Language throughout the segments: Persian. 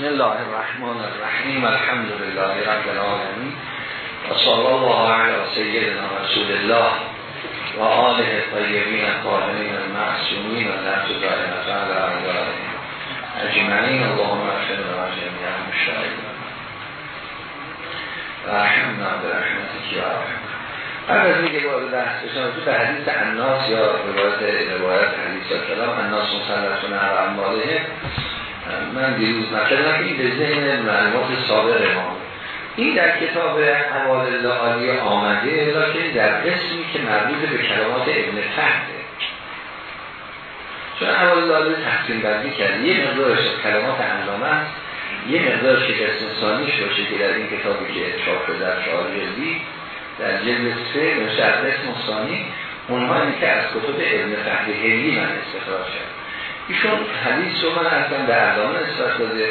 بسم الله الرحمن الرحیم الحمد لله رب العالمین و صلی الله علی سیدنا رسول الله و آله طیبین الطاهرین المعصومین و نفس دائمت علی اعدائهم اجمعین اللهم اغفر لنا جميعا المشاهدین. و رحمنا برحمتك یا رحمت قبل از تو الناس یا روایت روایت حدیث کلام مسلطون من دیروز مثلا که به ذهن معلومات سابق ما. این در کتاب حوال عالی آمده لیکن در قسمی که مربوط به کلمات ابن فهده چون حوال عالی تقسیم بندی کرده یه مقدارش کلمات علامه است یه مقدار شکست انسانیش باشه که در این کتابی که شده در چهار جلدی در جلد سه نوشته از اسم ثانی عنوانی که از کتب ابن فهد هلی من استخراج شد ایشون حدیث رو من اصلا در علامه نسبت داده.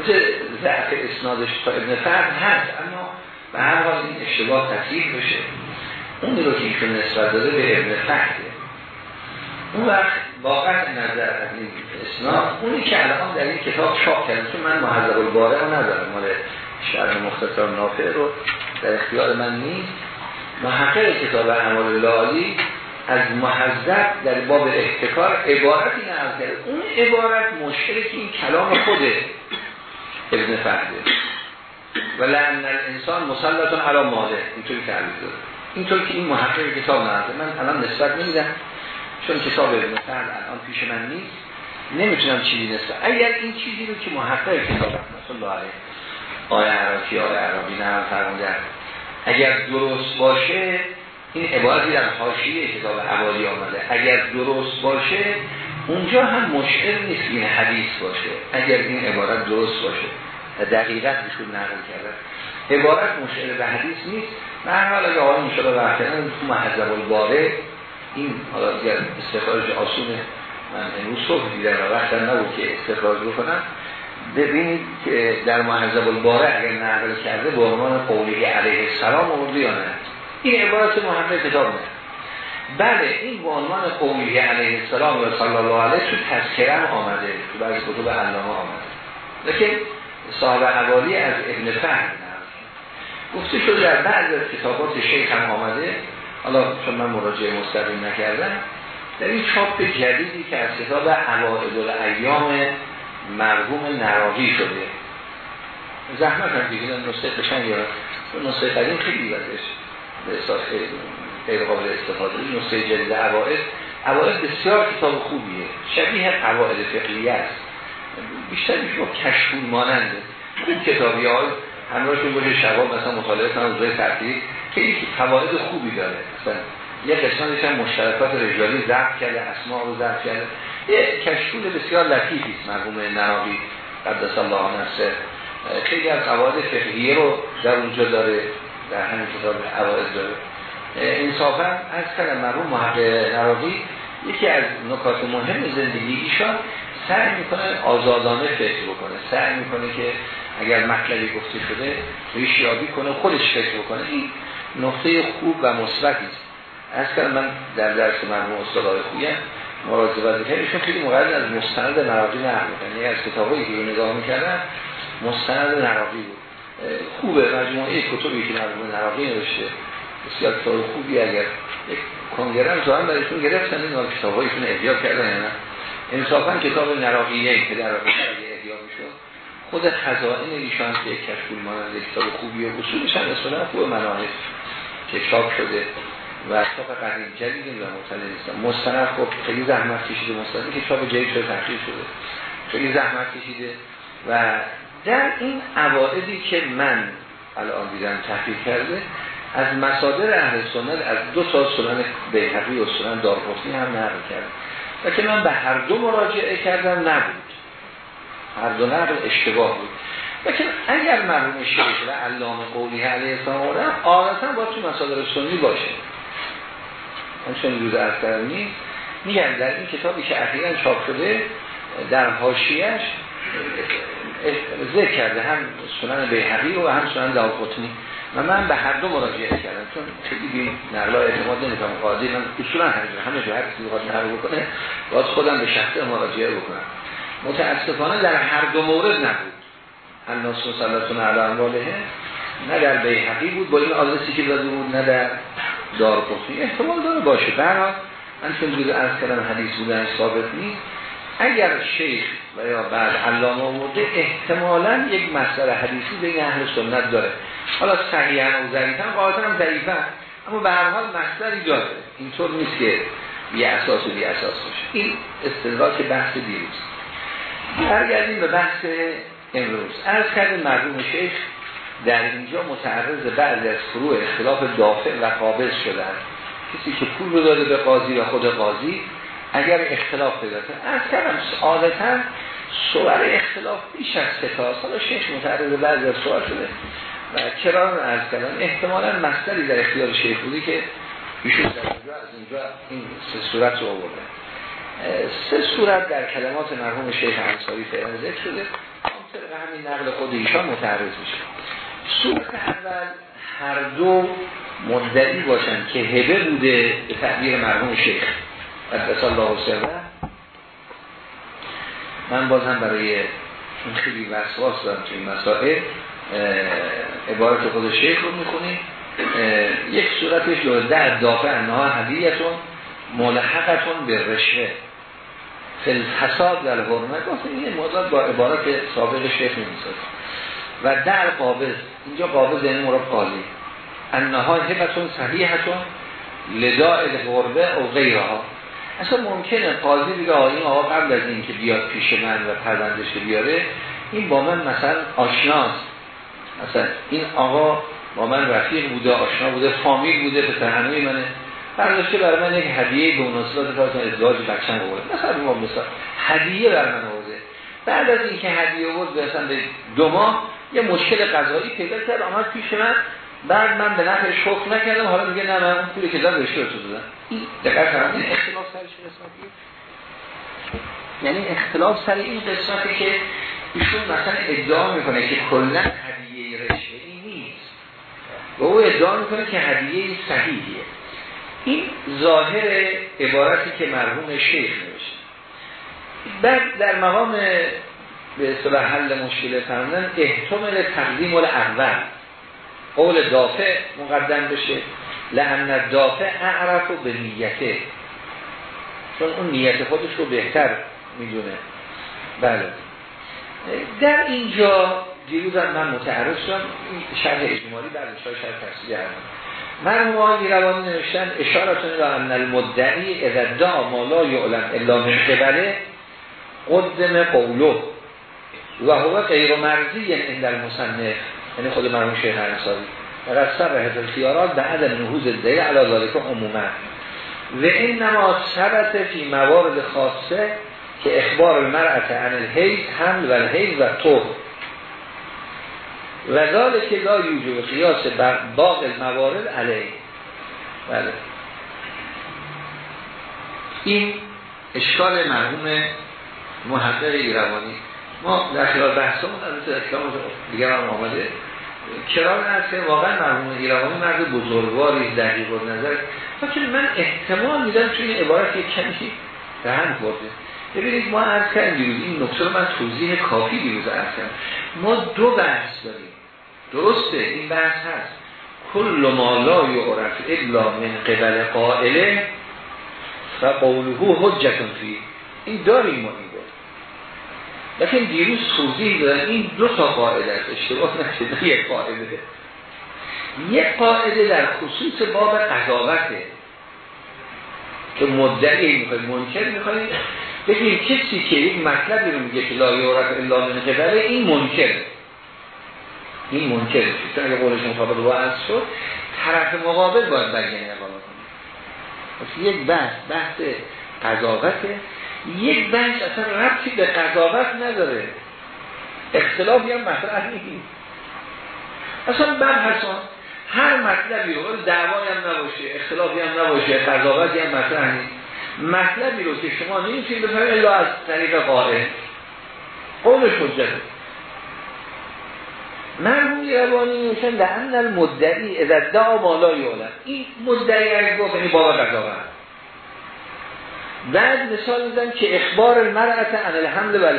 مثل ضعف اسنادش تا ابن فرد هست اما به هر حال این اشتباه تصیح بشه. اون رو که ایشون نسبت داده به ابن فرده اون وقت واقعا نظر از این اسناد اونی که الان در این کتاب چاپ کرده چون من محذب الباره رو ندارم مال شرح مختصر نافع رو در اختیار من نیست. محقق کتاب اعمال لالی از محذب در باب احتکار عبارتی نقل کرده. اون عبارت مشکل که این کلام خوده ابن فرده و لعن الانسان مسلطان علی ماله اینطوری تعریف داره اینطور که این محقق کتاب نقل من الان نسبت نمیدم چون کتاب ابن فرد الان پیش من نیست. نمی‌تونم چیزی نسبت. اگر این چیزی رو که محقق کتاب رحمت الله علیه. آیه عراقی آیه عربی نه فرمودن. اگر درست باشه این عبارتی در حاشیه کتاب حوالی آمده. اگر درست باشه اونجا هم مشکل نیست این حدیث باشه. اگر این عبارت درست باشه. و دقیقت بشون نقل کرده. عبارت مشکل به حدیث نیست. به هر حال اگه آقای مشکل برکنن تو محذب الباره این حالا دیگر استخراج آسونه من امروز صبح دیدم و وقتا نبود که استخراج بکنم. ببینید که در محذب الباره اگر نقل کرده به عنوان قولی علیه السلام آورده یا نه؟ این عبارت محمد کتاب نه بله این به عنوان علیه السلام و صلی الله علیه تو تذکرم آمده تو بعضی کتب علامه آمده. لیکن صاحب حوالی از ابن فهم گفته شده در بعض از کتابات شیخ هم آمده. حالا چون من مراجعه مستقیم نکردم در این چاپ جدیدی که از کتاب عوائد الایام مرحوم نراقی شده. زحمت هم دیگه نسخه قشنگ یا نسخه قدیم خیلی بزش به احساس غیر قابل استفاده. نسخه جدید عوائد عوائد بسیار کتاب خوبیه. شبیه قواعد فقهیه است. بیشتر میشه کشفون ماننده. این کتابی ها همراهشون باشه شباب مثلا مطالعه کنن روی ترتیب. که یک قواعد خوبی داره. مثلا یه قسمتش هم مشترکات رجالی ضبط کرده اسماء رو ضبط کرده. یه کشفون بسیار لطیفی است مرحوم نراقی قدس الله نفسه. خیلی از قواعد فقهیه رو در اونجا داره. در همین کتاب عوائد داره. انصافا از کلم مرحوم محقق نراقی یکی از نکات مهم زندگی ایشان سعی می‌کنه آزادانه فکر بکنه. سعی می‌کنه که اگر مطلبی گفته شده ریشیابی کنه خودش فکر بکنه. این نقطه خوب و مثبتی است. از کلم من در درس مرحوم استاد خویم مراجعه کردم ایشون خیلی مقدر از مستند نراقی نقل یعنی از کتابایی که نگاه می‌کردن مستند نراقی بود. خوبه مجموعه کتبی که مرحوم نراقی نوشته. بسیار کتاب خوبی اگر کنگره هم ظاهرا برایشون گرفتن این کتابایشون احیا کردن یا نه انصافا کتاب نراقیه که در احیا می‌شد خود خزائن ایشان که یک کشفول مانند کتاب خوبی و اصولش هم اصلا خوب مناهج که چاپ شده و چاپ قدیم جدید و مطلع نیستم مستند خب خیلی زحمت کشیده مستند که چاپ جدید شده تحقیق شده. خیلی زحمت کشیده و در این عوائدی که من الان دیدم تحقیق کرده از مصادر اهل سنت از دو سال سنن بیهقی و سنن دارقطنی هم نقل کرد و که من به هر دو مراجعه کردم نبود. هر دو نقل اشتباه بود. لیکن اگر مرحوم شیخ و علامه قولی علیه السلام آورد عادتا با تو مصادر سنی باشه. من چون روز از نیست میگن در این کتابی که اخیرا چاپ شده در حاشیه‌اش ذکر کرده هم سنن بیهقی و هم سنن دارقطنی و من به هر دو مراجعه کردم چون خیلی بین نقلا اعتماد نمی‌کنم. قاضی من اصولا همینجوری همه جو هر کسی نقل بکنه باید خودم به شخص مراجعه بکنم. متاسفانه در هر دو مورد نبود. الناس مسلطون علی امواله نه در بیحقی بود با این آدرسی که داده بود نه در دار احتمال داره باشه. برای من چون جور از کلم حدیث بودن ثابت نیست. اگر شیخ و یا بعد علامه آورده احتمالا یک مسئله حدیثی بین اهل سنت داره. حالا صحیحا و ضعیفا قاعدتا هم ضعیفا. اما به هر حال مصدری داره. اینطور نیست که بی اساس و بی اساس باشه. این استدراک بحث دیروز. برگردیم به بحث امروز. از کرد مرحوم شیخ در اینجا متعرض بعضی از فروع اختلاف دافع و قابض شدن. کسی که پول رو داده به قاضی و خود قاضی اگر اختلاف پیدا کنه. از کردم عادتا صور اختلاف بیش از ستا حالا شیخ متعرض بعضی از سوال شده. و کران از کردم؟ احتمالا مصدری در اختیار شیخ بودی که ایشون در اینجا از اینجا این سه صورت رو آورده. سه صورت در کلمات مرحوم شیخ انصاری فعلا ذکر شده. طبق همین نقل خود ایشان متعرض میشه. صورت اول هر دو مدعی باشن که هبه بوده به تعبیر مرحوم شیخ. قدس الله سره من باز هم برای این خیلی وسواس دارم تو این مسائل عبارت خود شیخ رو می‌خونیم. یک صورتش رو در دافع انها هدیتون ملحقتون به رشوه. فلحساب در حرمه گفتیم این موضوع با عبارت سابق شیخ میمیسد و در قابض اینجا قابض یعنی مراد قاضی. انها هبتون صحیحتون لداء الغربه و غیرها. اصلا ممکنه قاضی بگه این آقا قبل از این که بیاد پیش من و پروندش بیاره این با من مثلا آشناست. مثلا این آقا با من رفیق بوده آشنا بوده فامیل بوده به تهنوی منه. برداشته برای من یک هدیه به مناسبت فرض ازدواج بچه‌م آورد مثلا ما مثلا هدیه بر من آورده. بعد از اینکه هدیه آورد مثلا به دو ماه یه مشکل قضایی پیدا کرد آمد پیش من. بعد من به نفع شکر نکردم حالا میگه نه من اون پولی که دادم رشته رو دادم. این کردم این اختلاف سرش قسمتی؟ یعنی اختلاف سر این قسمتی که ایشون مثلا ادعا می‌کنه که کلا هدیه رشته نیست. و او ادعا می‌کنه که هدیه صحیحیه. این ظاهر عبارتی که مرحوم شیخ نوشته. بعد در مقام به اصطلاح حل مشکل فرمودن احتمال تقدیم اول قول دافع مقدم بشه. لحن دافع اعرف و به نیته. چون اون نیت خودش رو بهتر می‌دونه. بله. در اینجا دیروزم من متعرض شدم. شرح اجمالی در شرح تفسیری مرحوم آقای روانی نوشتن اشارتون را ان المدعی اذا دا ما لا یعلم الا من قبله قدم قولو و هو غیر مرزی عند المصنف. یعنی خود مرحوم شیخ انصاری. فقط سر حفظ خیارات به عدم نهوز دیگه علا ذالک عموما. و این نما شرط فی موارد خاصه که اخبار المرأت عن الحیز حمل و الحیز و طور و ذالک لا یوجب قیاس بر باقی الموارد علیه. بله. این اشکال مرحوم محقق ایروانی ما در خلال بحثمون از اسلام دیگر هم آمده. کران هست که واقعا مرحوم ایروانی مرد بزرگواری دقیق نظر. لیکن من احتمال میدم توی این عبارت یک کمی دهن خورده ببینید ما عرض کردیم این نکته رو من توضیح کافی دیروز عرض کردم. ما دو بحث داریم. درسته این بحث هست. کل ما لا یعرف الا من قبل قائله و قوله حجتون فی این داریم ما این. لیکن دیروز توضیح دادن این دو تا قاعده است اشتباه نشده یک قاعده. یک قاعده در خصوص باب قضاوته. که مدعی می‌خواید منکر می‌خواید بگیم کسی که یک مطلبی رو میگه که لا یعرف الا من قبله این منکر. این منکر. چون اگه قولش مطابق با از شد طرف مقابل باید برگنی اقامه کنه یک بحث بحث قضاوته. یک بحث اصلا ربطی به قضاوت نداره. اختلافی هم مطرح نیست. اصلا بحثان هر مطلبی رو دعوایی هم نباشه اختلافی هم نباشه قضاوتی هم مطرح نیست. مطلبی رو که شما نمی‌تونید بفهمید الا از طریق قائل. قولش حجته مرحوم روانی میشن در المدعی از دعا یولن این مدعی از گفت یعنی بابا قضاوت. بعد مثال میزن که اخبار المرأت عن الحمل و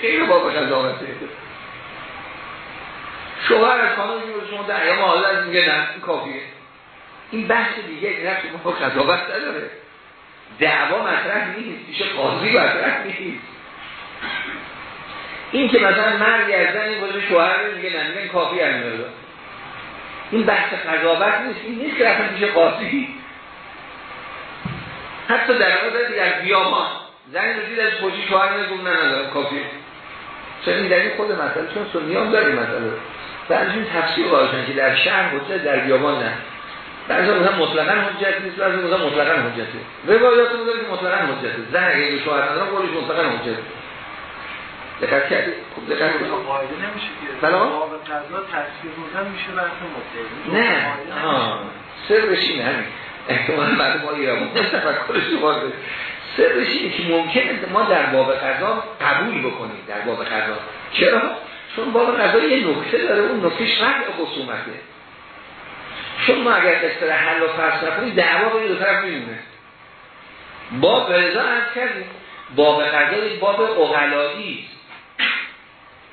خیلی بابا قضاوته شوهر از خانم میگه شما در ایام حالت میگه نه این کافیه. این بحث دیگه این رفت ما قضاوت نداره. دعوا مطرح نیست میشه قاضی مطرح نیست. این که مثلا مردی از زنی بوده شوهر میگه نه میگن کافی هم این. بحث قضاوت نیست این نیست که رفتن میشه قاضی. حتی در واقع در بیابان. زنی رو از خوشی شوهر نگم ندارم کافی چون این این خود مسئله؟ چون سنی هم داره مسئله. بعضی این تفسیر باشن که در شهر حجت در بیابان نه؟ بعضی مثلا مطلقا حجت نیست بعضی مثلا مطلقا حجته روایات داره که مطلقا حجته زن اگه شوهر نداره قولش مطلقا حجته دقت کردی؟ خوب دقت کنید قاعده نمیشه که باب قضا تصویر میشه بحث مطلقی نه. آها. سرش اینه همین. احتمال مردم ها ایران تفکرش واضحه سرش اینه که ممکنه ما در باب قضا قبول بکنیم در باب قضا چرا؟ چون باب قضا یه نکته داره اون نکتهش رفع خصومته. چون ما اگر اصطلاح حل و فرض نکنیم دعوا به دو طرف میمونه. باب رضا از کردیم. باب قضا یک باب اغلایی.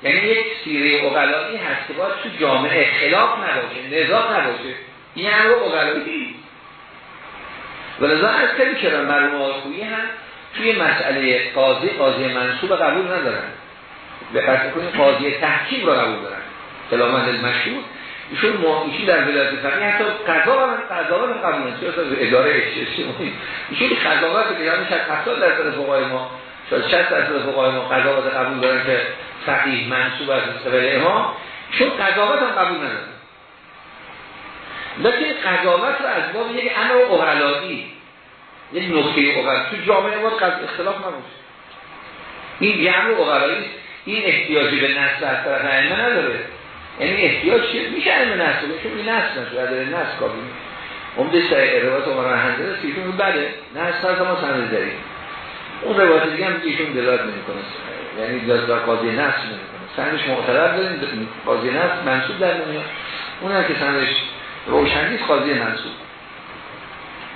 یعنی یک سیره اغلایی هست که باید تو جامعه خلاف نباشه نزاع نباشه. این هم رو اغلایی. ولذا از کلی چرا مرموم آخویی هم توی مسئله قاضی قاضی منصوب قبول ندارن. به قصد کنیم قاضی تحکیم رو قبول دارن. کلامت المشهور ایشون ایشون در ولایت فقیه حتی قضا و قضا رو قبول ندارن. اداره اجتماعی ایشون قضاوت که یعنی شاید 70 درصد فقهای ما شاید 60 درصد فقهای ما قضاوت قبول دارن که فقیه منصوب از قبل امام. چون قضاوت هم قبول ندارن. لیکن قضاوت رو از باب یک امر اغلایی یک نکته اغلایی تو جامعه ما اختلاف نباشه. این یه امر اغلایی این احتیاجی به نصر از طرف ائمه نداره. یعنی احتیاج چیه؟ میشه ائمه نصر چون این نصر نشه داره نصر کافی عمده سر روایت عمر حنظله سیتون بده نصر از ما سند داریم. اون روایت دیگه هم ایشون دلالت نمی‌کنه. یعنی در قاضی نصر نمی‌کنه. سندش معتبر داریم. قاضی نصر منصوب در نمیاد اون که سندش روشنی قاضی منصوب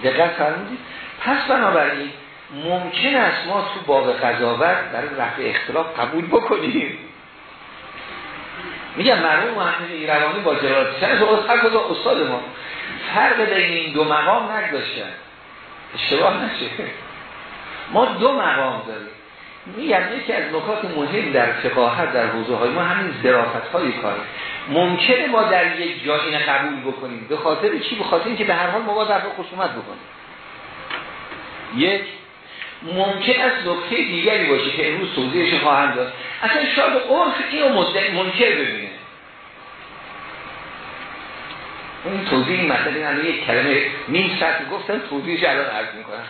دقت فرمودید. پس بنابراین ممکن است ما تو باب قضاوت برای رفع اختلاف قبول بکنیم. میگم مرحوم محمد ایروانی با جلالت چند از استاد ما. فرق بین این دو مقام نگذاشتن اشتباه نشه. ما دو مقام داریم. میگم یکی از نکات مهم در فقاهت در حوزه های ما همین ظرافت های کاره ممکنه ما در یک جا این قبول بکنیم. به خاطر چی؟ به خاطر اینکه به هر حال ما با در خصومت بکنیم. یک ممکن است نکته دیگری باشه که امروز توضیحش خواهم داد. اصلا شاید عرف اینو منکر ببینه. این توضیح این مسئله الان یک کلمه نیم ساعت گفتن توضیحش الان عرض می‌کنم.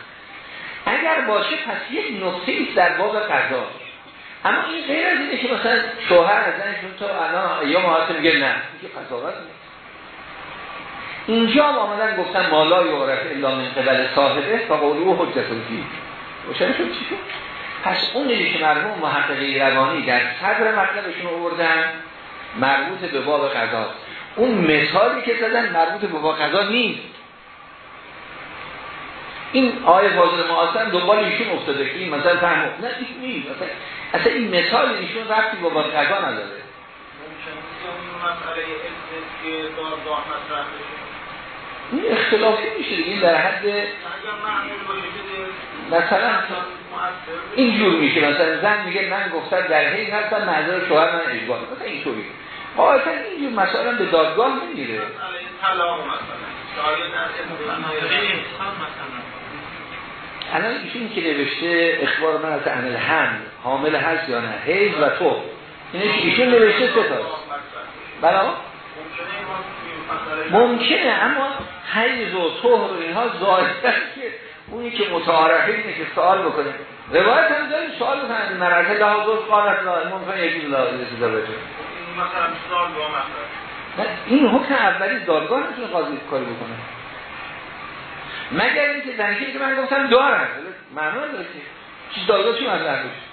اگر باشه پس یک نکته ایست در باب قضا. اما این غیر از اینه که مثلا شوهر از زنشون تو الان یا محاطه میگه نه. میگه قضاوت اینجا هم آمدن گفتن مالا یعرف الا من قبل صاحبه و قولو حجت الفی روشن شد چی شد؟ پس اون که مرحوم محققی روانی در صدر مطلبشون آوردن مربوط به باب قضا. اون مثالی که زدن مربوط به باب قضا نیست. این آیه فاضل معاصر دنبال ایشون افتاده که این مثلا فهم نه این نیست. مثلا اصلا این مثال ایشون رفتی با قضا نداره. این اختلافی میشه این در حد مثلا اینجور میشه. مثلا زن میگه من گفتم در حیث هستم معذر شوهر من اجبار. مثلا اینطوری. قاعدتا اینجور مثلا به دادگاه نمیره الان ایشون که نوشته اخبار من از عن الحمل حامل هست یا نه حیض و تو اینه که ایشون نوشته سه تاست بلا ممکنه اما حیض و طهر و اینها ظاهر که اونی که متعارفه اینه که سوال بکنه. روایت هم داریم سوال بکنه. مرحله لحاظ قالت لا ممکن یکی لحاظ رسیده بشه. این حکم اولی دادگاه نتونه قاضی کاری بکنه. مگر اینکه زنکی که من گفتم دارن معنا داره که. چیز دادگاه چی بشه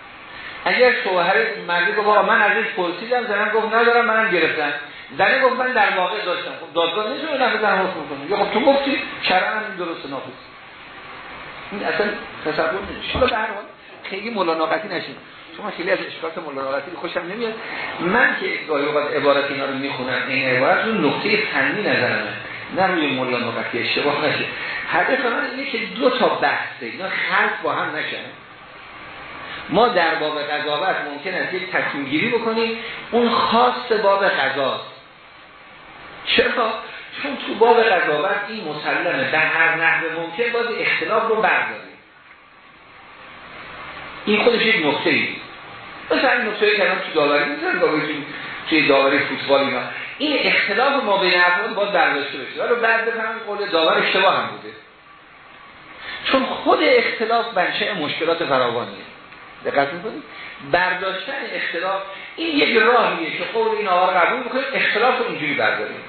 اگر شوهر مردی گفت آقا من ازش پرسیدم زنم گفت ندارم منم گرفتم. زنه گفت من در واقع داشتم. خب دادگاه نیست رو نفع زن حکم یا خب تو گفتی شرعا هم درست نافذ. این اصلا تصور نمیشه به هر حال خیلی ملاناقتی نشیم شما خیلی از اشکالات مولانا خوشم نمیاد. من که گاهی اوقات عبارت اینا رو می‌خونم این عبارت رو نقطه فنی نظرمه نه روی مولا نقطه اشتباه نشه. هدف من اینه که دو تا بحثه اینا خلط با هم نشن. ما در باب قضاوت ممکن است یک تصمیم گیری بکنیم. اون خاص باب قضاست چرا؟ چون تو باب قضاوت این مسلمه. در هر نحوه ممکن باید اختلاف رو برداریم. این خودش یک نقطه ای مثلا این نقطه کردم تو داوری میزن داوری توی داوری فوتبال اینا. این اختلاف ما بین افراد باید برداشته بشه. ولی بعد بفهمیم قول داور اشتباه هم بوده. چون خود اختلاف بنشه مشکلات فراوانیه. دقت می‌کنید؟ برداشتن اختلاف این یک راهیه که قول این آقا قبول بکنیم اختلاف رو اینجوری برداریم.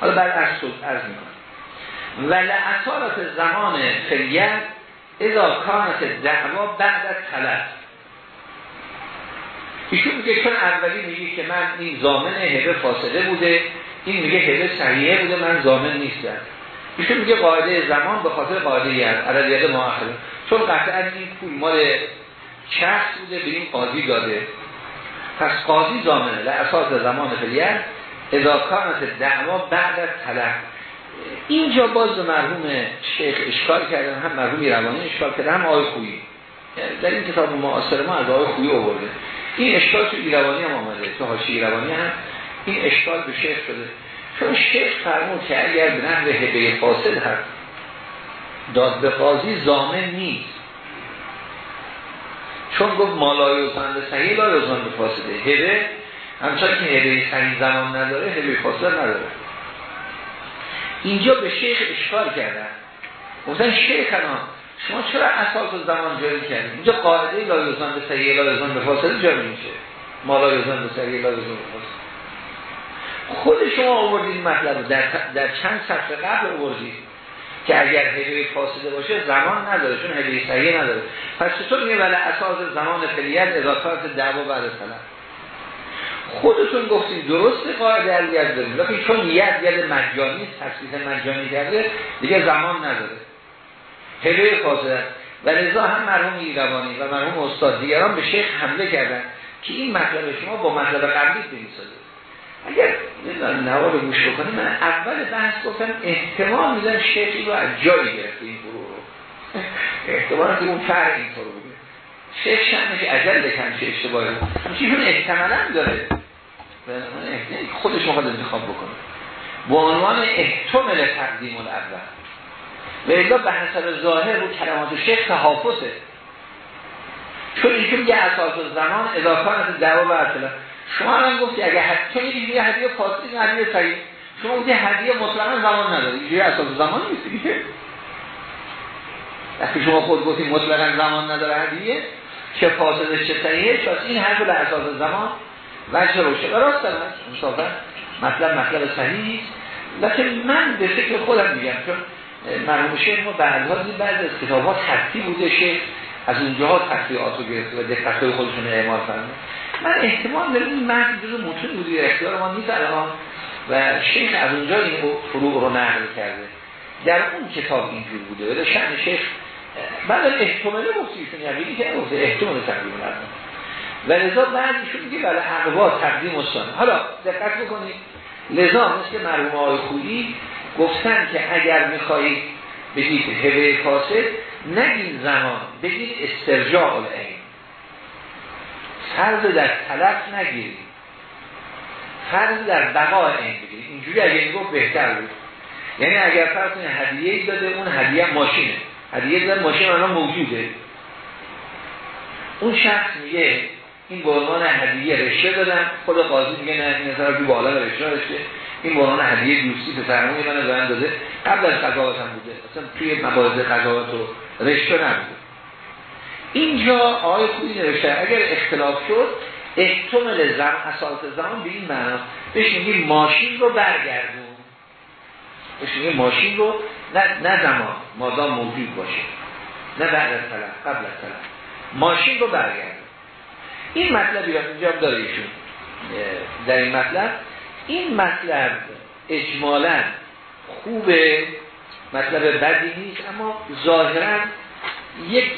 حالا بعد از عرض می‌کنم. و لعطالات زمان فریت اذا کانت دعوا بعد از طلب ایشون میگه چون اولی میگه که من این زامن هبه فاصله بوده این میگه هبه صحیحه بوده من زامن نیستم. ایشون میگه قاعده زمان به خاطر قاعده است. عددیت مؤخره چون قطعا این پول مال شخص بوده به این قاضی داده. پس قاضی زامنه. لعصاص زمان فلیت اذا دعوا بعد از طلب. اینجا باز مرحوم شیخ اشکال کردن هم مرحوم روانی اشکال کردن هم آقای خویی. در این کتاب معاصر ما از آقای خویی آورده. این اشکال تو ایروانی هم آمده تو حاشیه ایروانی هم. این اشکال به شیخ شده. چون شیخ فرمود که اگر به نحو هبه فاصل هست داد به قاضی زامن نیست. چون گفت مالای به صحیح لای به فاصله. هبه همچنان که هبه صحیح زمان نداره هبه فاصل نداره. اینجا به شیخ اشکال کردن. گفتن شیخ شما چرا اساس زمان جاری کردید اینجا قاعده لایزان به سریع لایزان به فاصله جاری میشه. ما لایزان به سریع لایزان به فاصله. خود شما آوردید مطلب در, در چند صفحه قبل آوردید که اگر هدیه فاصله باشه زمان نداره چون هدیه صحیح نداره. پس چطور میگه ولی اساس زمان فعلیت اضافات دعوا بعد سلام خودتون گفتید درست قاعده علیت داریم لیکن چون ید ید مجانی تصویح مجانی کرده دیگه زمان نداره. هبه فاصله و رضا هم مرحوم ایروانی و مرحوم استاد دیگران به شیخ حمله کردن که این مطلب شما با مطلب قبلی بمیساده اگر نوار گوش بکنیم من اول بحث گفتم احتمال میدن شیخی رو از جایی گرفته این فرو رو. احتمال که اون فرق این فرو بوده. شیخ شمش عجل بکن چه اشتباهی همچنین احتمالا داره. خودش مخواد انتخاب بکنه. با عنوان احتمال تقدیم الاول. الا به حسب ظاهر رو کلمات شیخ تحافظه. چون اینکه میگه اساس زمان اضافان از دعوا و شما هم گفتی اگه حتی یه هدیه فاصلی هدیه صحیح. شما گفتی هدیه مطلقا زمان نداره. اینجوری اساس زمان نیست دیگه. وقتی شما خود گفتی مطلقا زمان نداره هدیه چه فاصله چه صحیحه پس این حرف به اساس زمان وجه روشه. و راست دارم انصافا مطلب مطلب صحیح لیکن من به فکر خودم میگم چون مرحوم شیخ ما بعدها بعد از کتاب ها ترتیب بوده شیخ از اونجاها تقریعات رو گرفته و دقت خودشون اعمال فرمه من احتمال دارم این مرد جزو متون بوده اختیار ما نیست الان. و شیخ از اونجا این فروع رو نقل کرده. در اون کتاب اینجور بوده. ولی شأن شیخ بعد احتماله گفتیشون یعنی که گفته احتمال تقدیم نرمه و لذا بعد ایشون میگه ولی اقوا تقدیم استان. حالا دقت بکنید لذا مثل مرحوم آقای خویی گفتن که اگر می‌خواهید بگید هبه فاسد نگید زمان بگید استرجاع العین. فرض در طلب نگیرید. فرض در بقا این بگیرید. اینجوری اگر می‌گفت بهتر بود. یعنی اگر فرض هدیه داده اون هدیه ماشینه. هدیه داده ماشین الان موجوده. اون شخص میگه این به عنوان هدیه رشته دادن خود قاضی میگه نه این نظر بالا رشته رشته این به عنوان هدیه دوستی پسرموی من رو داده. قبل از قضاوت هم بوده. اصلا توی مبارز قضاوت و رشته نبوده. اینجا آقای خوبی نوشته اگر اختلاف شد احتمال زم اساس زمان به این معنا بهش میگیم ماشین رو برگردون. بهش میگیم ماشین رو نه, نه زمان مادام موجود باشه. نه بعد از طلب قبل از طلب. ماشین رو برگردون. این مطلبی را اینجا داره ایشون. در این مطلب این مطلب اجمالا خوبه مطلب بدی نیست اما ظاهرا یک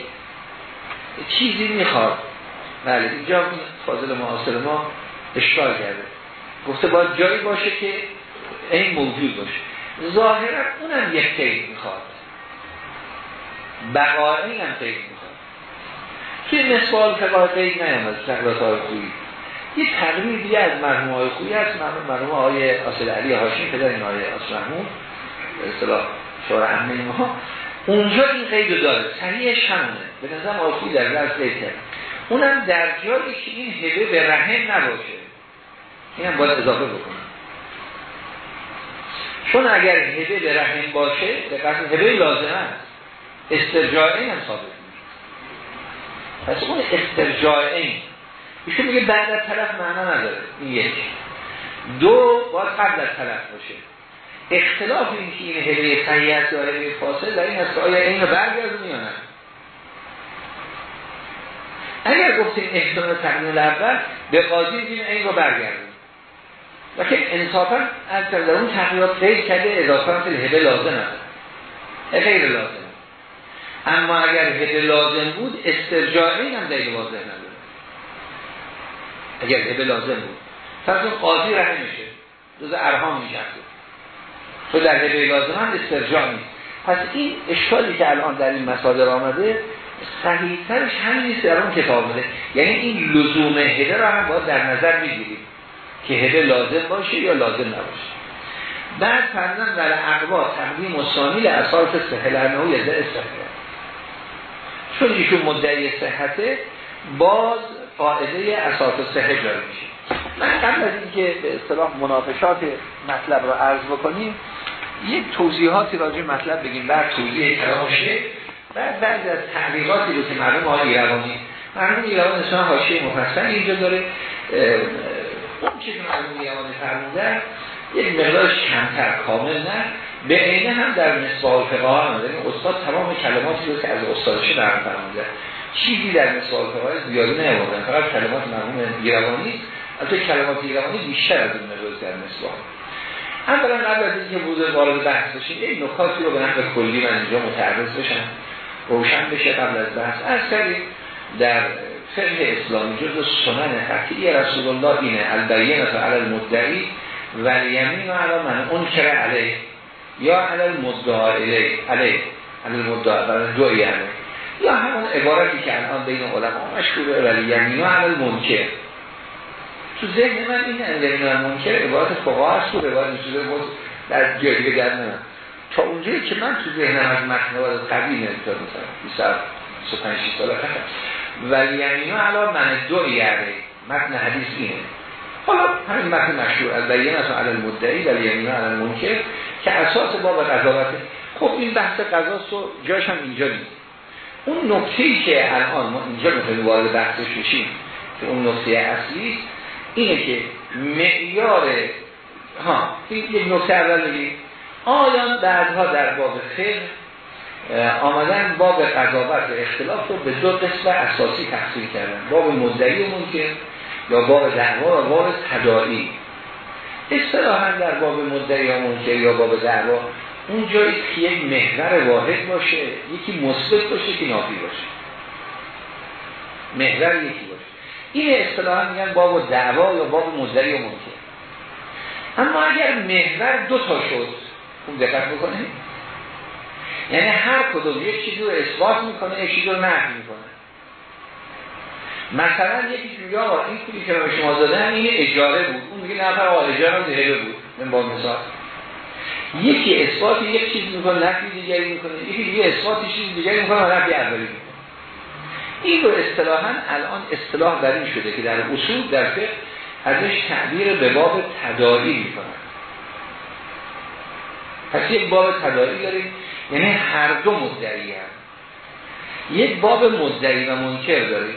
چیزی می‌خواد. بله اینجا فاضل معاصر ما اشکال کرده. گفته باید جایی باشه که این موجود باشه. ظاهرا اونم یک قید می‌خواد. بقایی هم قید می‌خواد. توی مثال فقای قید نیامد تقریبات های خویی یه تقریبی از مرحوم های خویی هست. مرحوم های آسل علی هاشمی پدر این های آسل به اصطلاح شعر ما. اونجا این قید داره. صحیحش همونه به نظرم آخوی در قید کرد. اونم در جایی که این هبه به رحم نباشه. این هم باید اضافه بکنم. چون اگر هبه به رحم باشه دقیقا هبه لازم است. استرجاعه هم ثابت میشه پس اون استرجاعه ایشون میگه بعد از طرف معنا نداره. این یک. دو باید قبل از طرف باشه. اختلاف این که این هبه صحیحت یا هبه فاصل در این است که آیا این رو برگردون یا نه؟ اگر گفتیم احتمال تقنیل اول به قاضی این این رو برگردون. که انصافا از در اون تقریبات غیر کرده اضافه هم هبه لازم است. غیر لازم. اما اگر هبه لازم بود استرجاعی هم دلیل واضح نداره اگر هبه لازم بود. اون قاضی رحم میشه. جز ارهام میشه تو در هبه لازم هم استرجاع نیست. پس این اشکالی که الان در این مصادر آمده صحیحترش همین نیست در اون کتاب بوده یعنی این لزوم هبه را هم باید در نظر می‌گیریم که هبه لازم باشه یا لازم نباشه. بعد فرزن در اقوا تقدیم و ثانی اساس سهلنه و یزه چون ایشون مدعی صحته باز قاعده اساس صحه جاری میشه. من قبل از اینکه به اصطلاح مناقشات مطلب رو عرض بکنیم یک توضیحاتی راجع مطلب بگیم. بعد توضیح کلامشه بعد بعد از تعلیقاتی رو که مرحوم آقای ایروانی مرحوم ایروانی اصلا حاشیه مفصل اینجا داره. اون چیزی مرحوم ایروانی فرمودن یک مقدار کمتر کامل نه. به عینه هم در مصباح فقه ها استاد تمام کلماتی رو که از استادش فرموده چیزی در مصباح فقه زیادی نیاوردن. فقط کلمات مرحوم ایروانی البته کلمات ایروانی بیشتر از این مقدار در مصباح اولا قبل از اینکه وجود وارد بحث بشیم این نکاتی رو به نحو کلی من اینجا متعرض بشم. روشن بشه قبل از بحث. از کردیم در فقه اسلامی جز سنن قطعی رسول الله اینه. البینه علی المدعی و یمین و علی من اون کره علیه یا علی المدعا علیه. علی المدعا دوی علیه. یا همون عبارتی که الان بین علما مشهوره ولی یمین و علی المنکر تو ذهن من این اندرین و منکر عبارت فقها هست و عبارت بود در دیگه در نمید تا اونجایی که من تو ذهنم از متنوار قدیم انتظار مثلا 25 سال قبل ولی یعنی علا من دو یعنی متن حدیث اینه. حالا همین متن مشهور از بیان از علی المدعی ولی یعنی علی المنکر که اساس باب قضاوت خب این بحث قضاست و جاش هم اینجا نیست. اون نکته ای که الان ما اینجا می‌خوایم وارد بحثش بشیم که اون نکته اصلی اینه که معیار ها یک نکته اول بگیم. آیان بعدها در باب خیر آمدن باب قضاوت و اختلاف رو به دو قسم اساسی تقسیم کردن. باب مدعی ممکن یا باب دعوا و باب تدائی اصطلاحا در باب مدعی ممکن یا باب دعوا اون جایی که یک محور واحد باشه یکی مثبت باشه که نافی باشه. محور یکی باشه. این اصطلاحا میگن باب دعوا یا باب مدعی و ممکن اما اگر محور دو تا شد اون دقت بکنه. یعنی هر کدوم یک چیزی رو اثبات می‌کنه یک چیزی رو نفی می‌کنه. مثلا یکی میگه آقا این پولی که به شما دادن این اجاره بود. اون میگه نه آقا اجاره بود. من با مثال. یکی اثبات یک چیز می‌کنه نفی دیگری می‌کنه یکی دیگه اثبات چیز دیگری می‌کنه و نفی اولی می‌کنه. این رو اصطلاحا الان اصطلاح بر این شده که در اصول در فقه ازش تعبیر به باب تداری می‌کنن پس یک باب تداری داریم یعنی هر دو مدعی هم یک باب مدعی و منکر داریم.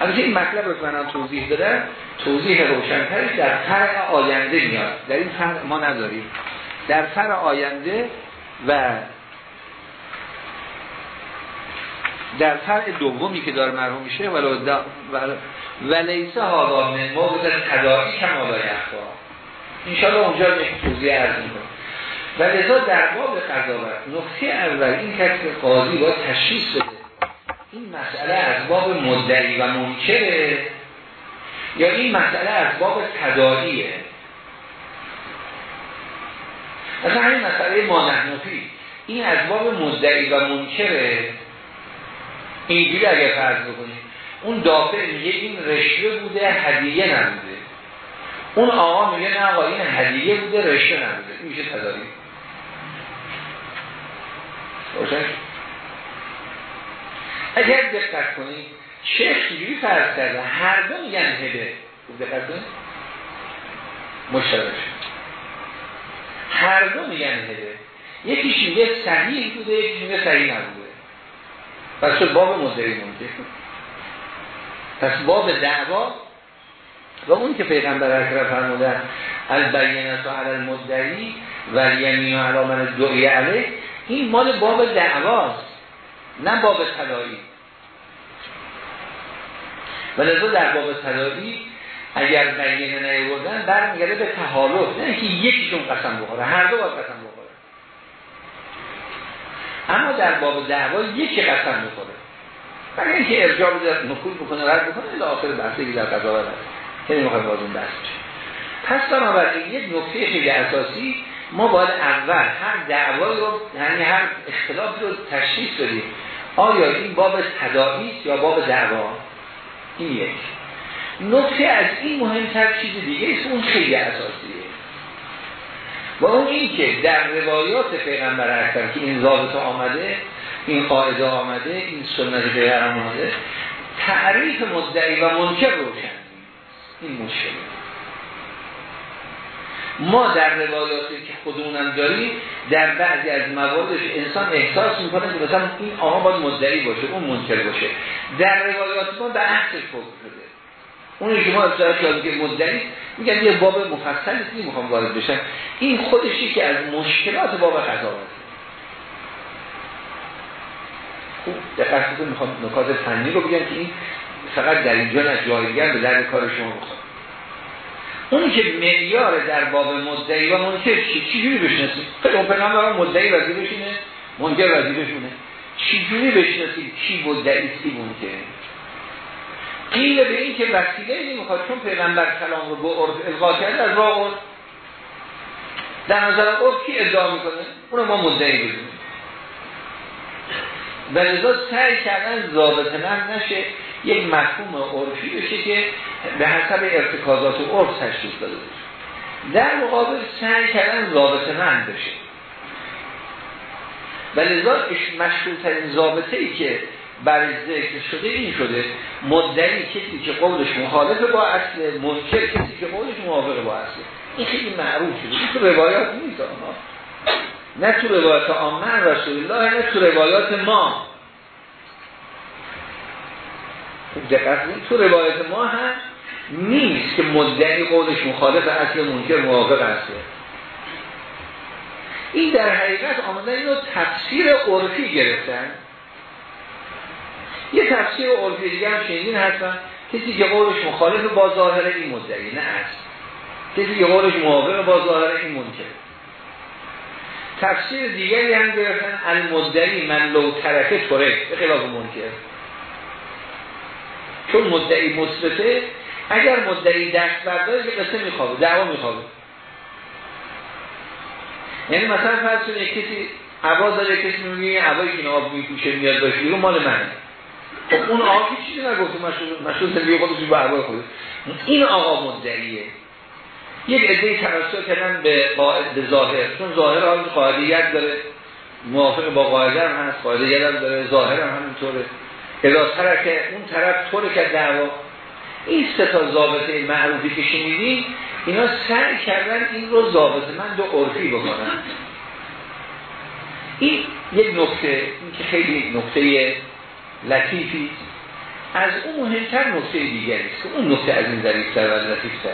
البته این مطلب رو من توضیح دادم توضیح روشنترش در فرع آینده میاد. در این فرع ما نداریم. در فرع آینده و در فرع دومی که داره مرحوم میشه ولو ولیسه ها من موقع تدائی کمالا یخوا انشاءالله اونجا یک توضیح عرض می‌کنم. و لذا در باب قضاوت نقطه اول این که قاضی با تشخیص بده. این مسئله از باب مدعی و منکره یا این مسئله از باب تداعیه؟ اصلا همین مسئله ما این از باب مدعی و منکره اینجوری اگر فرض بکنیم اون دافع میگه این رشوه بوده هدیه نبوده. اون آقا میگه نه آقا این هدیه بوده رشوه نبوده. این میشه تداری اگر دقت کنید شیخ چجوری فرض کرده؟ هر دو میگن هده. دقت کنید. مشترک هر دو میگن هده یکیش میگه صحیح بوده یکیش میگه صحیح نبوده. پس باب مدعی ممکن پس باب دعوا و اون که پیغمبر اکرم فرمودن البینت و علی المدعی و یمین و علامن دعی علیه. این مال باب دعواست نه باب تدایی و در باب تدایی اگر بینه نیوردن برمیگرده به تحالف نه که یکیشون قسم بخوره هر دو باید قسم بخوره. اما در باب دعوا یکی قسم بخوره برای اینکه ارجاع بده نکول بکنه رد بکنه الی آخر بحثی در قضاوت هست خیلی مخواهد بازون بحث پس بنابراین یک نکته خیلی اساسی ما باید اول هر دعوای رو یعنی هر اختلاف رو تشخیص بدیم. آیا این باب تداعی یا باب دعوا؟ این یک. نکته از این مهمتر چیز دیگه است اون خیلی اساسیه. و اون این که در روایات پیغمبر اکرم که این ضابطه آمده این قاعده آمده این سنت پیغمبر آمده تعریف مدعی و منکر روشن این مشکله. ما در روایاتی که خودمونم داریم در بعضی از مواردش انسان احساس می‌کنه که مثلا این آقا باید مدعی باشه اون منکر باشه. در روایات ما به عکسش اون که ما اصلاحات که مدعی میگن یه باب مفصل نیست می‌خوام وارد بشن این خودشی که از مشکلات باب قضاوت خوب دقیق می‌خوام نکات فنی رو بگم که این فقط در اینجا نه به درد کار شما بخواد. اونی که معیار در باب مدعی و منکر چی؟ چجوری بشناسید خیلی اون پیغمبر مدعی وزیرشونه منکر وزیرشونه چجوری بشناسید چی مدعی چی منکر؟ قیل به این که وسیله نمی‌خواد چون پیغمبر کلام رو به عرف القا کرده از راه عرف در نظر عرف کی ادعا می‌کنه؟ اونو ما مدعی بدونیم و لذا سعی کردن ضابط نشه یک مفهوم عرفی بشه که به حسب ارتکازات عرف تشخیص داده بشه. در مقابل سعی کردن ضابطه من بشه. و لذا مشهورترین ضابطه ای که برای ذکر شده این شده. مدعی کسی که قولش مخالف با اصل منکر کسی که قولش موافق با اصل. این خیلی معروف شده. این تو روایات نیست آنها نه تو روایات آمن رسول الله نه تو روایات ما. دقت تو روایت ما هم نیست که مدعی قولش مخالف اصل منکر موافق اصله این در حقیقت آمدن اینو تفسیر عرفی گرفتن. یه تفسیر عرفی دیگه هم شنیدین هستن کسی که قولش مخالف با ظاهر این مدعی نه اصل کسی که قولش موافق با ظاهر این منکر تفسیر دیگری هم گرفتن المدعی من لو ترکه طوره به خلاف منکر چون مدعی مثبته اگر مدعی دست برداره که قصه میخوابه دعوا میخوابه. یعنی مثلا فرض کنید کسی عبا داره کسی میگه عبایی که آب میپوشه میاد باشه مال منه. خب اون آقا که چیزی نگفته مشهور زندگی خودش با عبای خودش این آقا مدعیه یک عده توسط کردن به قاعد ظاهر. چون ظاهر حال قاعدیت داره. موافق با قاعده هم هست قاعدیت هم داره ظاهر هم همینطوره. اذا که اون طرف طور که دعوا. این سه تا ضابطه معروفی که شنیدیم اینا سعی کردن این رو ضابطه. من دو عرفی بکنن این یک نکته این که خیلی نکته لطیفی. از اون مهمتر نکته دیگری است که اون نکته از این ظریفتر و لطیفتر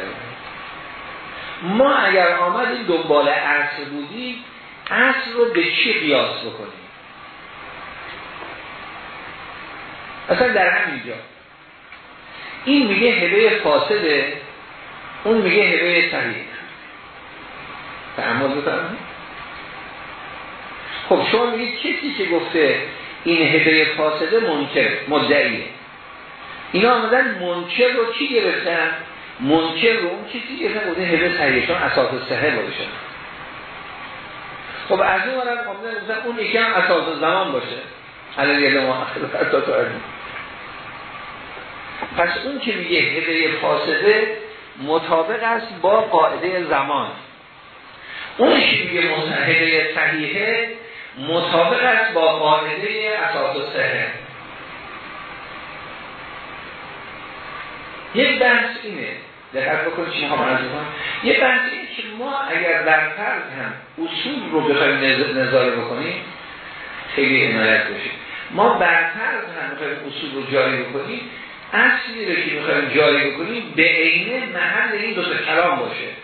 ما اگر آمدیم دنبال عصر بودیم عصر رو به چی قیاس بکنیم؟ اصلا در همینجا. این میگه هبه فاسده اون میگه هبه صحیح. تعمل بفرمایید. خب شما میگید کسی که گفته این هبه فاسده منکر مدعیه. اینا آمدن منکر رو چی گرفتن؟ منکر رو اون چیزی گرفتن بوده هبه صحیحشان اساس صحه باشن خب از اون آمدن گفتن اون یکی هم اساس زمان باشه. الان یه ما پس اون که میگه هبه فاسده مطابق است با قاعده زمان. اون که میگه هبه صحیحه مطابق است با قاعده اساس صحه یک بحث اینه دقت بکنید چی کنم یه بحث اینه که ما اگر در فرض هم اصول رو بخوایم نظاره بکنیم خیلی عنایت باشیم ما بر فرض هم بخوایم اصول رو جاری بکنیم اصلی رو که می‌خوایم جاری بکنیم به عینه محل این دو کلام باشه.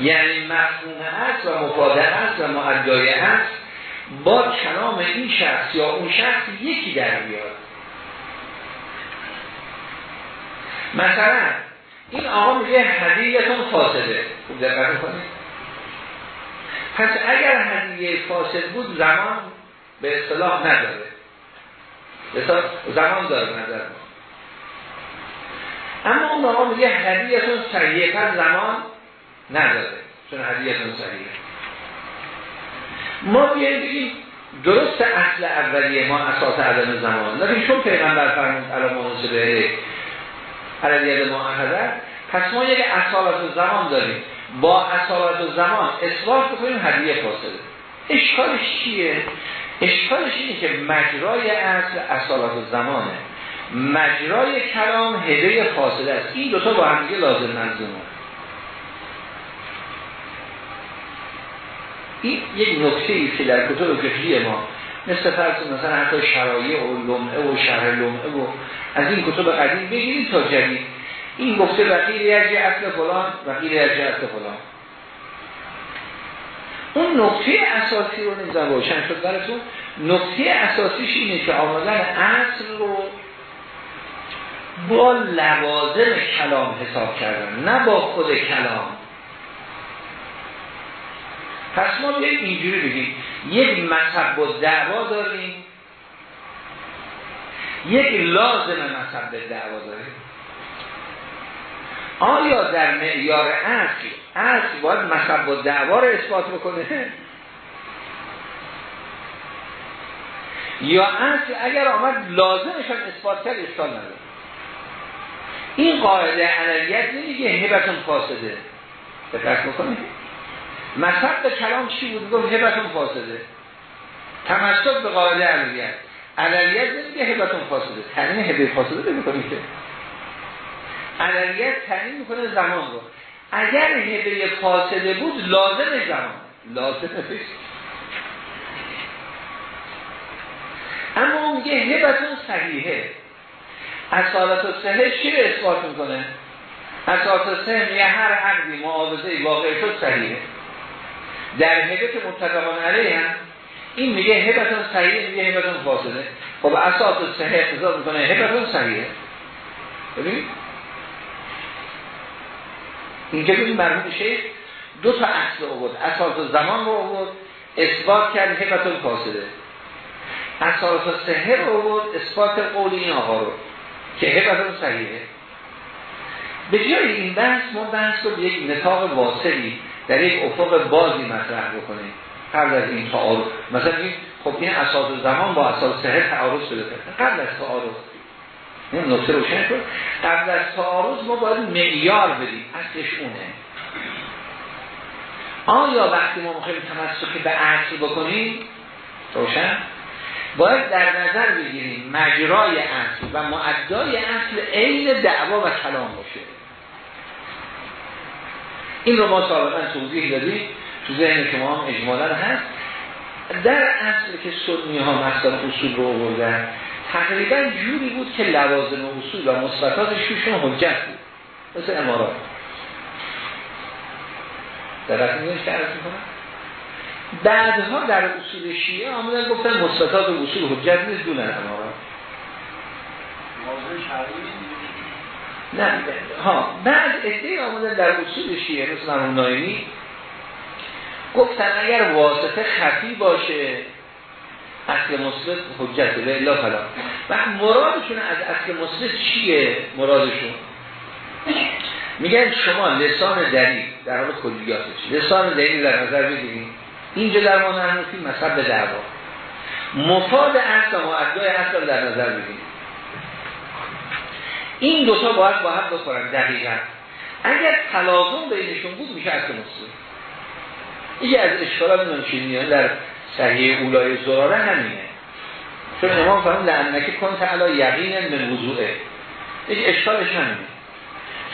یعنی مفهوم هست و مفاده هست و معدای هست با کلام این شخص یا اون شخص یکی در بیاد مثلا این آقا میگه هدیهتون فاسده. خوب دقت کنید پس اگر هدیه فاسد بود زمان به اصطلاح نداره. زمان داره نظر اما اون آقا میگه هدیهتون پس زمان نداره. چون هدیهتون صحیحه. ما بیاییم بگیم درست اصل اولیه ما اساس عدم زمان. لیکن چون پیغمبر فرمود علامه به علیه معهده پس ما یک اصالت زمان داریم. با اصالت زمان اثبات بکنیم هدیه فاصله. اشکالش چیه؟ اشکالش اینه که مجرای اصل اصالت زمانه. مجرای کلام هدیه فاصله است. این دوتا با هم دیگه لازم نزدونه این یک نکته ای که در کتب فقهی ما مثل فرض مثلا حتی شرایع و لمعه و شهر لمعه و از این کتب قدیم بگیرید تا جدید. این گفته وقیل یرجع اصل فلان وقیل یرجع اصل فلان. اون نقطه اساسی رو نمیزن روشن شد براتون نقطه اساسیش اینه که آمدن اصل رو با لوازم کلام حساب کردن نه با خود کلام. پس ما بیاییم اینجوری بگیم. یک مذهب و دعوا داریم. یک لازم مذهب دعوا داریم. آیا در معیار اصل اصل باید مذهب و دعوا رو اثبات بکنه؟ یا اصل اگر آمد لازمشان اثبات کرد اشکال نداره این قاعده علیت نمیگه هبتون فاسده. دقت بکنید. مصب کلام چی بود؟ گفت هبتون فاسده تمسک به قاعده علیت علیت نمیگه هبتون فاسده تنین هبه فاسده نمی‌کنه که علیت تنین می‌کنه زمان رو. اگر هبه فاسده بود لازم زمان. لازم فیست اما اون میگه هبتون صحیحه. اصالت و سهه چی رو اثبات می‌کنه؟ اصالت و سهه میگه هر عقدی معاوضه واقعی شد صحیحه. در هبه که متفقان علیه هم این میگه هبتون صحیحه میگه هبتون فاسده. خب اساس صحیح اقتضا می‌کنه هبتون صحیحه. ببینید. اینجا ببین مرمون شیخ دو تا اصل آورد. اساس زمان رو آورد اثبات کرد هبتون فاسده. اساس صحیح رو آورد اثبات قول این آقا رو که هبتون صحیحه. به جای این بحث ما بحث رو یک نتاق واصلی در یک افق بازی مطرح بکنیم. قبل از این تعارض. مثلا این خب این اساس زمان با اساس صحت تعارض شده. قبل از تعارض. این نکته روشن شد. قبل از تعارض ما باید معیار بدیم. اصلش اونه. آیا وقتی ما می‌خوایم تمسک به اصل بکنیم؟ روشن؟ باید در نظر بگیریم مجرای اصل و معدای اصل عین دعوا و کلام باشه. این رو ما سابقا توضیح دادیم. تو ذهن شما هم اجمالا هست. در اصل که سنی ها مثلا اصول رو آوردن تقریبا جوری بود که لوازم و اصول و مثبتات شوشون حجت بود. مثل امارات. در رقم که عرض می‌کنم. بعدها در اصول شیعه آمدن گفتن مثبتات و اصول حجت نیست دون امارات. نه. ها بعد ادهی آمده در اصول شیعه مثل مرحوم نایمی گفتن اگر واسطه خفی باشه اصل مثبت حجته به الا فلا. و مرادشون از اصل مثبت چیه؟ مرادشون. میگن شما لسان دلیل در حال کلیاتش. لسان دلیل در نظر بگیرید. اینجا در ما نحنفی مصب به دعوا. مفاد اصل و ادای اصل در نظر بگیرید. این دوتا باید با هم بخورن دقیقا. اگر تلازم بینشون بود میشه اصل مسلم یکی از اشکالات منشینیان در صحیح اولای زراره همینه. چون امام فرمون لعنکه کن تعالی یقین من وضوعه. یک اشکالش همینه.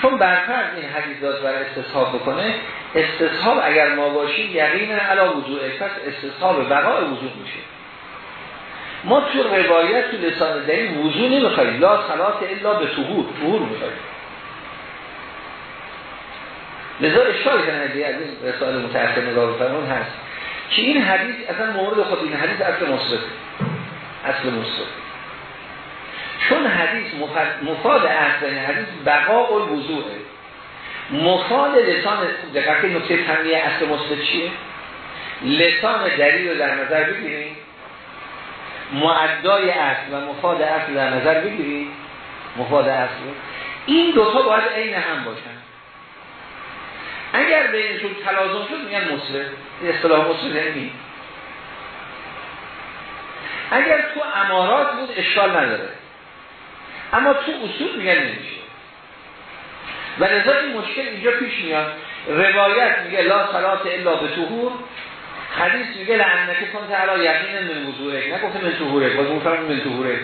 چون برفرد این حدیثات بر استصحاب بکنه استصحاب اگر ما باشیم یقین علا وضوعه پس استصحاب بقای وضوع میشه. ما تو روایت تو لسان دلیل وضوع نمی‌خوایم لا صلات الا به طهور. طهور می‌خوایم لذا اشکال کنه از این رسال متأخر نگاه فرمون هست. که این حدیث اصلا مورد خود این حدیث اصل مصرف اصل مصرف چون حدیث مفاد اصل حدیث بقاء الوضوعه مفاد لسان دقیقه نکته تنمیه اصل مصرف چیه؟ لسان دلیل رو در نظر بگیریم. معدای اصل و مفاد اصل در نظر بگیرید مفاد اصل. این دوتا باید عین هم باشن. اگر بینشون تلازم شد میگن مصرف. این اصطلاح مصرف نمی اگر تو امارات بود اشکال نداره. اما تو اصول میگن نمیشه. و لذا این مشکل اینجا پیش میاد. روایت میگه لا صلات الا به طهور. حدیث میگه لعنتی کن تعالی یقین من وضوعه. نگفته من طهوره باز مفرم من طهوره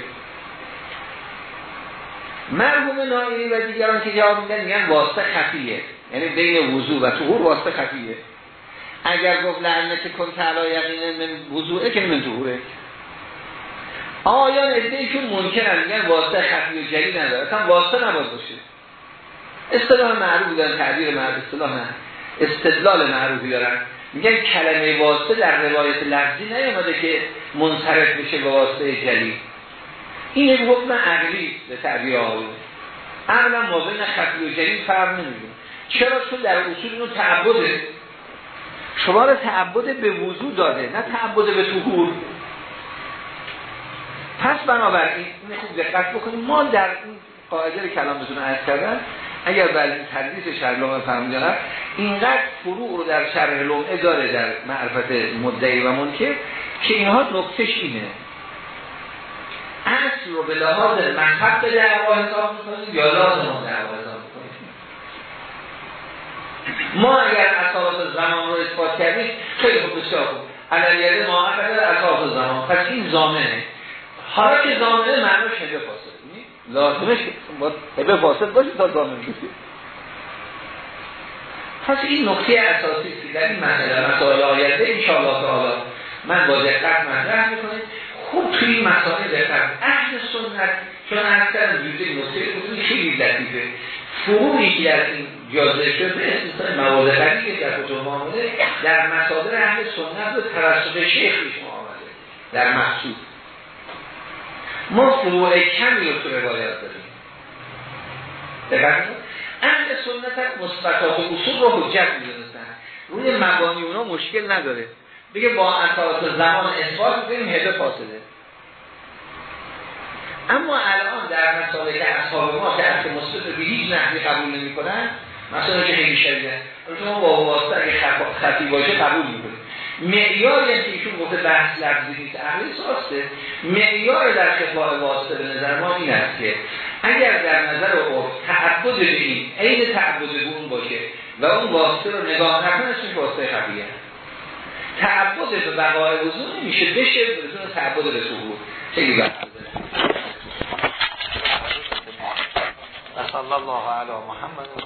مرحوم نایری و دیگران که جواب میدن میگن واسطه خفیه. یعنی بین وضوع و طهور واسطه خفیه. اگر گفت لعنتی کن تعالی یقین من وضوعه که من طهوره آیان که ممکنن میگن واسطه خفی و جلی نداره. اصلا واسطه نباید باشه. اصطلاح معروف دارن تعبیر معروف نه. استدلال معروفی دارن. میگن کلمه واسطه در روایت لفظی نیامده که منصرف بشه به واسطه جلی این یک حکم عقلی به تعبیر آقایون عقلا ما بین خفی و جلی فرق نمیده چرا؟ چون در اصول اینو تعبده. شما رو تعبد به وضوع داده نه تعبد به طهور. پس بنابراین این خوب دقت بکنیم. ما در این قاعده کلام بتونه عرض کردن اگر بعد این تدریس شرح فرمودن اینقدر فروع رو در شرح لومه داره در معرفت مدعی و منکر که اینها نقطش اینه. اصل رو به لحاظ به دعوا حساب یا لازم دعوا حساب ما اگر اساس زمان رو اثبات کردیم خیلی خوب بسیار خوب. علیه ما اگر اساس زمان. پس این زامنه. حالا که زامنه معنوش هده فاسد لازمش باید هده فاسد باشه تا زامن بشه. پس این نقطه اساسی که در این مسئله مسائل آینده انشاءالله تعالی من با دقت مطرح می‌کنم. خوب توی این مسائل دقت اهل سنت چون کردم جوزه نقطه خودی خیلی لطیفه فروعی که در این جازه شده استثناء مواد قدی که در کتب در مصادر اهل سنت و توسط شیخ شما آمده در محصول ما فروع کمی رو تو روایت داریم. دقیقا اهل سنت هم اصول رو حجت می‌دونستن. روی مبانی اونا مشکل نداره. بگه با اساس زمان اثبات بگیم هده فاصله. اما الان در مسائل که اصحاب ما که اصل مثبت به هیچ نحوی قبول نمی کنن مثلا که خیلی شدیده. شما با واسطه اگه خطی باشه قبول می‌کنید. معیاری که ایشون گفته بحث لفظی نیست عقلی ساسته معیار در شفاء واسطه به نظر ما این است که اگر در نظر او تعبد به این عین تعبد به اون باشه و اون واسطه رو نگاه نکنه چون واسطه خفیه تعبد به بقای وضوع نمیشه بشه بدون تعبد به ظهور خیلی بحث صلی الله علی محمد.